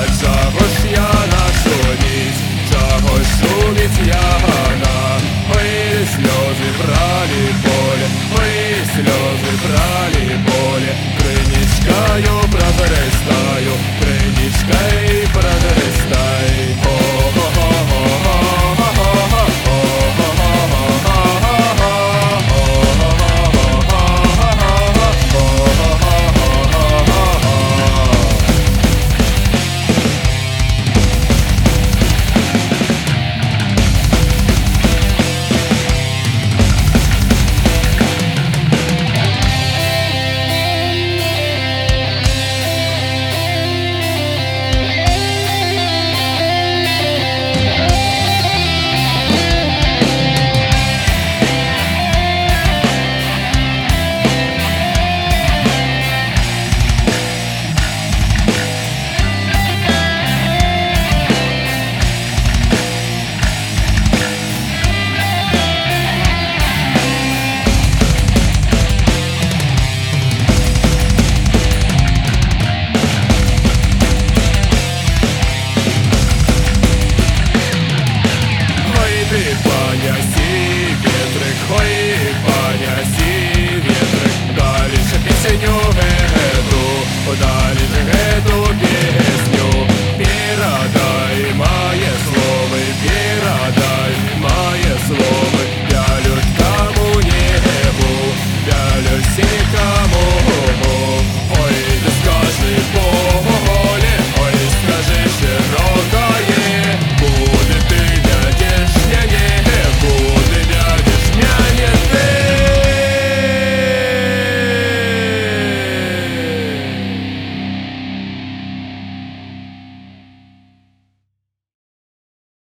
А чогось я на ніч, чогось суміць ягана, ми сльози брали боль, ми сльози брали. Senhor é redor, o dar-lhes que é guerreiro.